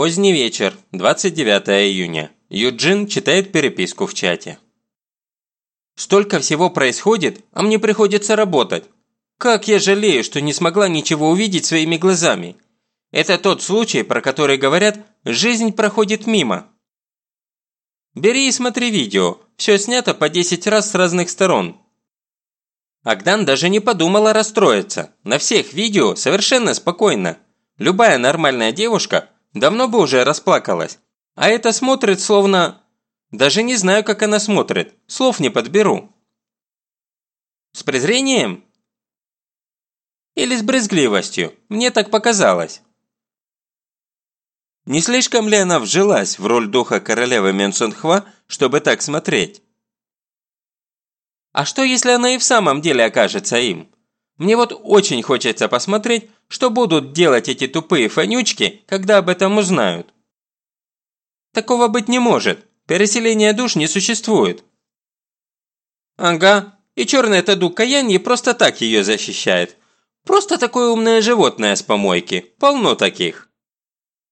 Поздний вечер, 29 июня. Юджин читает переписку в чате. Столько всего происходит, а мне приходится работать. Как я жалею, что не смогла ничего увидеть своими глазами. Это тот случай, про который говорят «жизнь проходит мимо». Бери и смотри видео, все снято по 10 раз с разных сторон. Агдан даже не подумала расстроиться. На всех видео совершенно спокойно. Любая нормальная девушка давно бы уже расплакалась. А это смотрит словно... Даже не знаю, как она смотрит. Слов не подберу. С презрением? Или с брезгливостью? Мне так показалось. Не слишком ли она вжилась в роль духа королевы Менсунхва, чтобы так смотреть? А что, если она и в самом деле окажется им? Мне вот очень хочется посмотреть, что будут делать эти тупые фанючки, когда об этом узнают. Такого быть не может. Переселения душ не существует. Ага, и черное таду Каянье просто так ее защищает. Просто такое умное животное с помойки. Полно таких.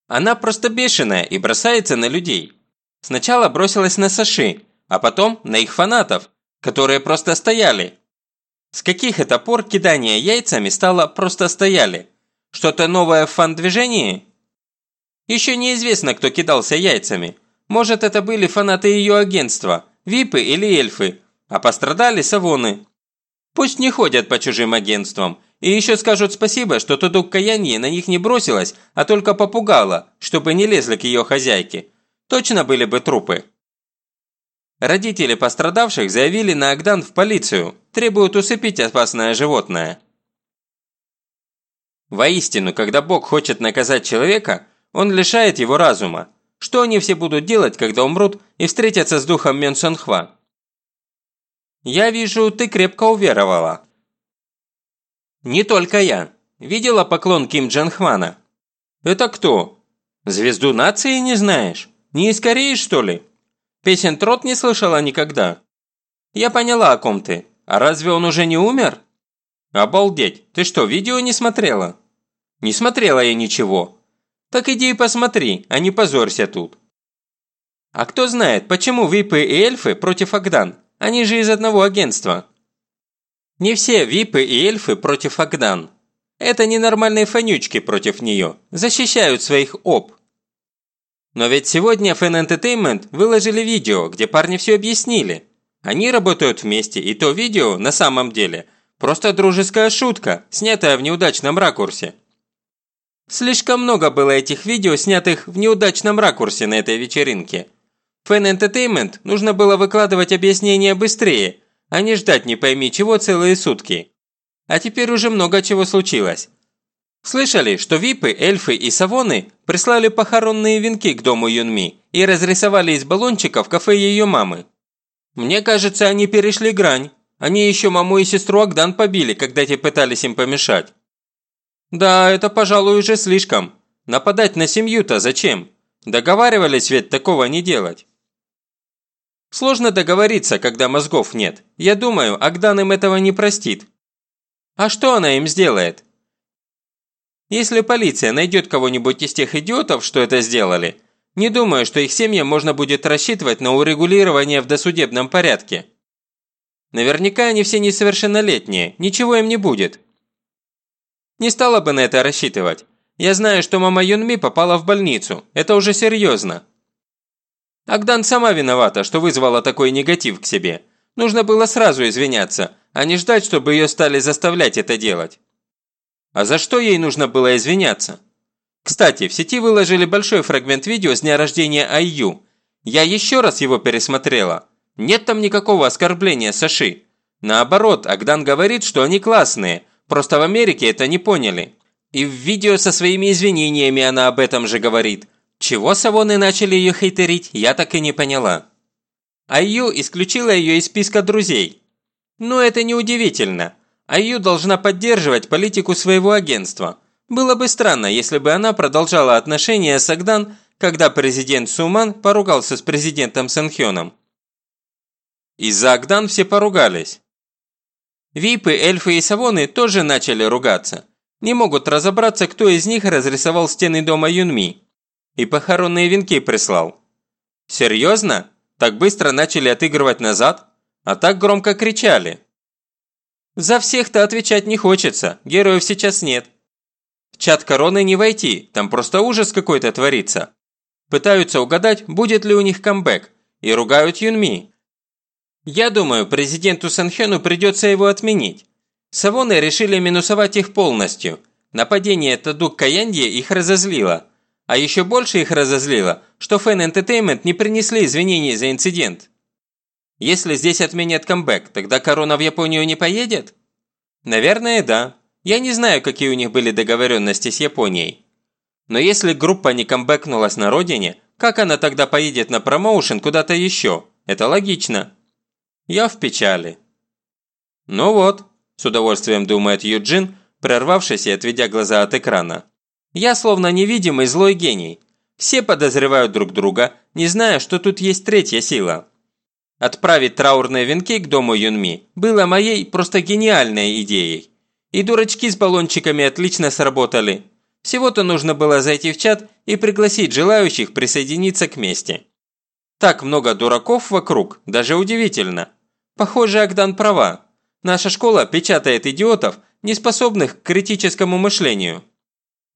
Она просто бешеная и бросается на людей. Сначала бросилась на Саши, а потом на их фанатов, которые просто стояли. С каких это пор кидание яйцами стало «просто стояли»? Что-то новое в фан-движении? Еще неизвестно, кто кидался яйцами. Может, это были фанаты ее агентства, випы или эльфы, а пострадали савоны. Пусть не ходят по чужим агентствам, и еще скажут спасибо, что Тудук Каяньи на них не бросилась, а только попугала, чтобы не лезли к ее хозяйке. Точно были бы трупы. Родители пострадавших заявили на Агдан в полицию, требуют усыпить опасное животное. Воистину, когда Бог хочет наказать человека, он лишает его разума. Что они все будут делать, когда умрут и встретятся с духом Мёнсонхва? Я вижу, ты крепко уверовала. Не только я. Видела поклон Ким Джан? Это кто? Звезду нации не знаешь? Не из Кореи, что ли? Песен Трот не слышала никогда. Я поняла, о ком ты. А разве он уже не умер? Обалдеть, ты что, видео не смотрела? Не смотрела я ничего. Так иди и посмотри, а не позорься тут. А кто знает, почему випы и эльфы против Агдан? Они же из одного агентства. Не все випы и эльфы против Агдан. Это ненормальные фанючки против нее, защищают своих об. Но ведь сегодня Fan Entertainment выложили видео, где парни все объяснили. Они работают вместе, и то видео, на самом деле, просто дружеская шутка, снятая в неудачном ракурсе. Слишком много было этих видео, снятых в неудачном ракурсе на этой вечеринке. Fan Entertainment нужно было выкладывать объяснения быстрее, а не ждать не пойми чего целые сутки. А теперь уже много чего случилось. Слышали, что випы, эльфы и савоны прислали похоронные венки к дому Юнми и разрисовали из баллончиков кафе ее мамы? Мне кажется, они перешли грань. Они еще маму и сестру Агдан побили, когда те пытались им помешать. Да, это, пожалуй, уже слишком. Нападать на семью-то зачем? Договаривались ведь такого не делать. Сложно договориться, когда мозгов нет. Я думаю, Агдан им этого не простит. А что она им сделает? Если полиция найдет кого-нибудь из тех идиотов, что это сделали, не думаю, что их семьям можно будет рассчитывать на урегулирование в досудебном порядке. Наверняка они все несовершеннолетние, ничего им не будет. Не стала бы на это рассчитывать. Я знаю, что мама Юнми попала в больницу, это уже серьезно. Агдан сама виновата, что вызвала такой негатив к себе. Нужно было сразу извиняться, а не ждать, чтобы ее стали заставлять это делать. А за что ей нужно было извиняться? Кстати, в сети выложили большой фрагмент видео с дня рождения Айю. Я еще раз его пересмотрела. Нет там никакого оскорбления Саши. Наоборот, Агдан говорит, что они классные, просто в Америке это не поняли. И в видео со своими извинениями она об этом же говорит. Чего Савоны начали ее хейтерить, я так и не поняла. Айю исключила ее из списка друзей. Но это неудивительно. Айю должна поддерживать политику своего агентства. Было бы странно, если бы она продолжала отношения с Агдан, когда президент Суман поругался с президентом Сэнхёном. Из-за Агдан все поругались. Випы, эльфы и савоны тоже начали ругаться. Не могут разобраться, кто из них разрисовал стены дома Юнми. И похоронные венки прислал. Серьезно? Так быстро начали отыгрывать назад? А так громко кричали. За всех-то отвечать не хочется, героев сейчас нет. В чат короны не войти, там просто ужас какой-то творится. Пытаются угадать, будет ли у них камбэк, и ругают Юнми. Я думаю, президенту Санхёну придется его отменить. Савоны решили минусовать их полностью. Нападение Тадук Каянье их разозлило. А еще больше их разозлило, что Fan Entertainment не принесли извинений за инцидент. Если здесь отменят камбэк, тогда корона в Японию не поедет? Наверное, да. Я не знаю, какие у них были договоренности с Японией. Но если группа не камбэкнулась на родине, как она тогда поедет на промоушен куда-то еще? Это логично. Я в печали. Ну вот, с удовольствием думает Юджин, прервавшись и отведя глаза от экрана. Я словно невидимый злой гений. Все подозревают друг друга, не зная, что тут есть третья сила. Отправить траурные венки к дому Юнми было моей просто гениальной идеей. И дурачки с баллончиками отлично сработали. Всего-то нужно было зайти в чат и пригласить желающих присоединиться к мести. Так много дураков вокруг, даже удивительно. Похоже, Агдан права. Наша школа печатает идиотов, не способных к критическому мышлению.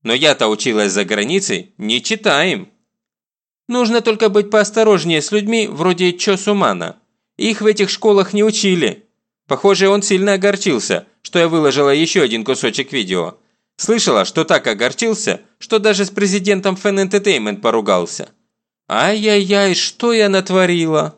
Но я-то училась за границей, не читаем. Нужно только быть поосторожнее с людьми вроде Чо Сумана. Их в этих школах не учили. Похоже, он сильно огорчился, что я выложила еще один кусочек видео. Слышала, что так огорчился, что даже с президентом Fan Entertainment поругался. Ай-яй-яй, что я натворила?